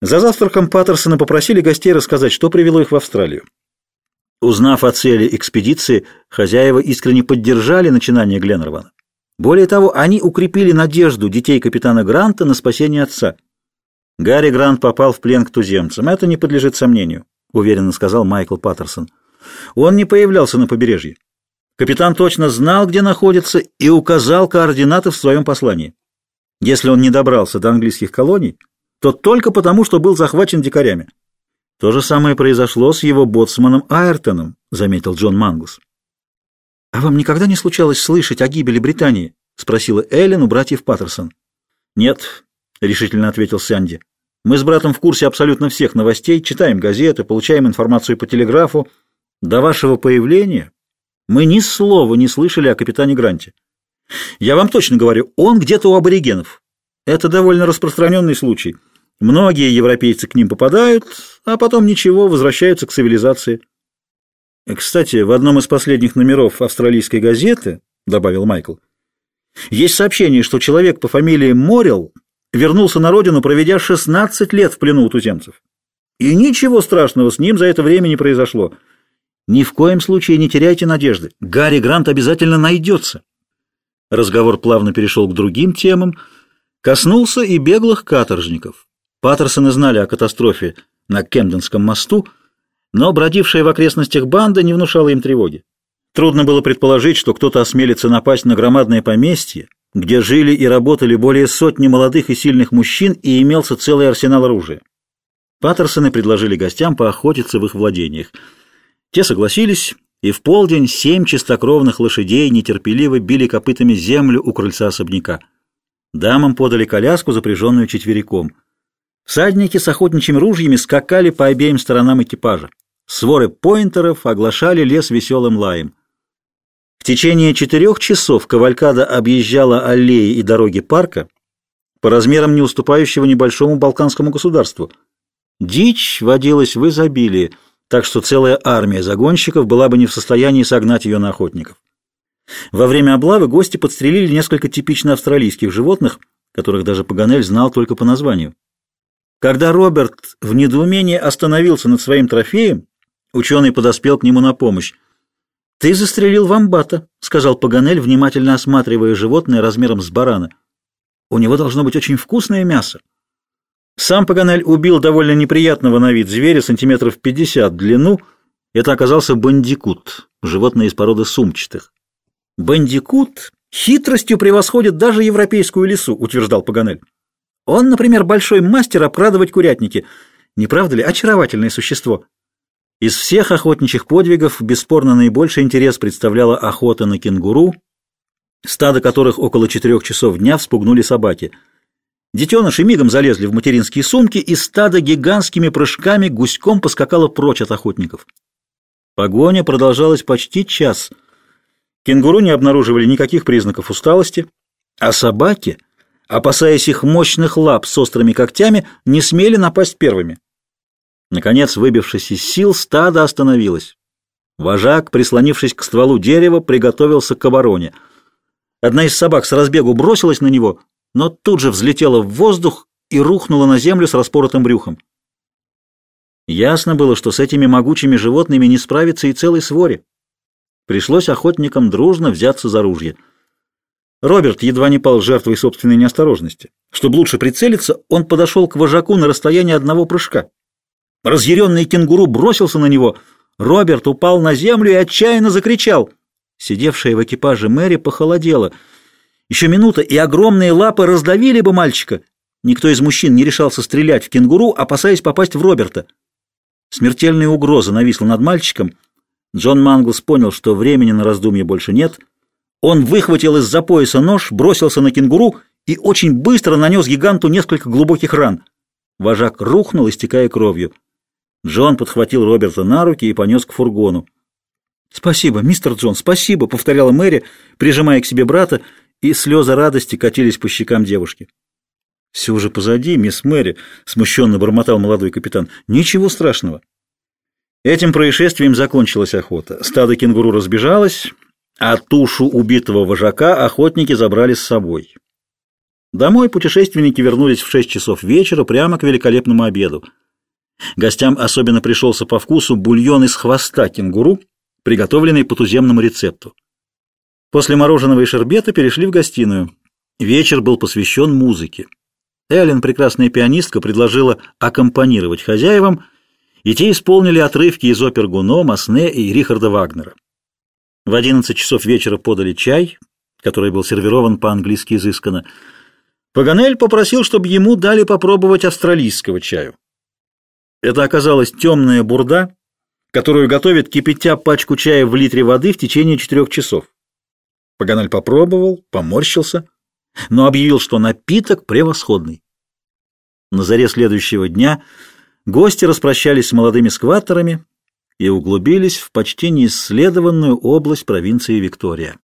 За завтраком Паттерсона попросили гостей рассказать, что привело их в Австралию. Узнав о цели экспедиции, хозяева искренне поддержали начинание Гленнервана. Более того, они укрепили надежду детей капитана Гранта на спасение отца. Гарри Грант попал в плен к туземцам, это не подлежит сомнению, уверенно сказал Майкл Паттерсон. Он не появлялся на побережье. Капитан точно знал, где находится, и указал координаты в своем послании. Если он не добрался до английских колоний, то только потому, что был захвачен дикарями. То же самое произошло с его боцманом Айртоном, заметил Джон Мангус. «А вам никогда не случалось слышать о гибели Британии?» — спросила Эллен у братьев Паттерсон. «Нет», — решительно ответил Сянди. «Мы с братом в курсе абсолютно всех новостей, читаем газеты, получаем информацию по телеграфу. До вашего появления мы ни слова не слышали о капитане Гранте. Я вам точно говорю, он где-то у аборигенов. Это довольно распространенный случай». Многие европейцы к ним попадают, а потом ничего, возвращаются к цивилизации. Кстати, в одном из последних номеров австралийской газеты, добавил Майкл, есть сообщение, что человек по фамилии Морил вернулся на родину, проведя 16 лет в плену у туземцев. И ничего страшного с ним за это время не произошло. Ни в коем случае не теряйте надежды. Гарри Грант обязательно найдется. Разговор плавно перешел к другим темам, коснулся и беглых каторжников. Паттерсоны знали о катастрофе на Кемденском мосту, но бродившая в окрестностях банда не внушала им тревоги. Трудно было предположить, что кто-то осмелится напасть на громадное поместье, где жили и работали более сотни молодых и сильных мужчин и имелся целый арсенал оружия. Паттерсоны предложили гостям поохотиться в их владениях. Те согласились, и в полдень семь чистокровных лошадей нетерпеливо били копытами землю у крыльца особняка. Дамам подали коляску, запряженную четвериком – Всадники с охотничьими ружьями скакали по обеим сторонам экипажа. Своры поинтеров оглашали лес веселым лаем. В течение четырех часов кавалькада объезжала аллеи и дороги парка, по размерам не уступающего небольшому балканскому государству. Дичь водилась в изобилии, так что целая армия загонщиков была бы не в состоянии согнать ее на охотников. Во время облавы гости подстрелили несколько типично австралийских животных, которых даже Паганель знал только по названию. Когда Роберт в недоумении остановился над своим трофеем, ученый подоспел к нему на помощь. «Ты застрелил вамбата», — сказал Паганель, внимательно осматривая животное размером с барана. «У него должно быть очень вкусное мясо». Сам Паганель убил довольно неприятного на вид зверя, сантиметров 50 в длину. Это оказался бандикут, животное из породы сумчатых. «Бандикут хитростью превосходит даже европейскую лису», — утверждал Паганель. Он, например, большой мастер обкрадывать курятники. Не правда ли? Очаровательное существо. Из всех охотничьих подвигов бесспорно наибольший интерес представляла охота на кенгуру, стадо которых около четырех часов дня вспугнули собаки. Детеныши мигом залезли в материнские сумки, и стадо гигантскими прыжками гуськом поскакало прочь от охотников. Погоня продолжалась почти час. Кенгуру не обнаруживали никаких признаков усталости, а собаки — опасаясь их мощных лап с острыми когтями, не смели напасть первыми. Наконец, выбившись из сил, стадо остановилось. Вожак, прислонившись к стволу дерева, приготовился к обороне. Одна из собак с разбегу бросилась на него, но тут же взлетела в воздух и рухнула на землю с распоротым брюхом. Ясно было, что с этими могучими животными не справится и целой своре. Пришлось охотникам дружно взяться за ружье. Роберт едва не пал жертвой собственной неосторожности. Чтобы лучше прицелиться, он подошел к вожаку на расстоянии одного прыжка. Разъяренный кенгуру бросился на него. Роберт упал на землю и отчаянно закричал. Сидевшая в экипаже Мэри похолодела. Еще минута, и огромные лапы раздавили бы мальчика. Никто из мужчин не решался стрелять в кенгуру, опасаясь попасть в Роберта. Смертельная угроза нависла над мальчиком. Джон Манглс понял, что времени на раздумье больше нет — он выхватил из-за пояса нож, бросился на кенгуру и очень быстро нанес гиганту несколько глубоких ран. Вожак рухнул, истекая кровью. Джон подхватил Роберта на руки и понес к фургону. «Спасибо, мистер Джон, спасибо», — повторяла Мэри, прижимая к себе брата, и слезы радости катились по щекам девушки. «Все уже позади, мисс Мэри», — смущенно бормотал молодой капитан. «Ничего страшного». Этим происшествием закончилась охота. Стадо кенгуру разбежалось, а тушу убитого вожака охотники забрали с собой. Домой путешественники вернулись в 6 часов вечера прямо к великолепному обеду. Гостям особенно пришелся по вкусу бульон из хвоста кенгуру, приготовленный по туземному рецепту. После мороженого и шербета перешли в гостиную. Вечер был посвящен музыке. Эллен, прекрасная пианистка, предложила аккомпанировать хозяевам, и те исполнили отрывки из опер Гуно, Масне и Рихарда Вагнера. В 11 часов вечера подали чай, который был сервирован по-английски изысканно. Паганель попросил, чтобы ему дали попробовать австралийского чаю. Это оказалась темная бурда, которую готовят, кипятя пачку чая в литре воды в течение четырех часов. Паганель попробовал, поморщился, но объявил, что напиток превосходный. На заре следующего дня гости распрощались с молодыми скваттерами и углубились в почти неисследованную область провинции Виктория.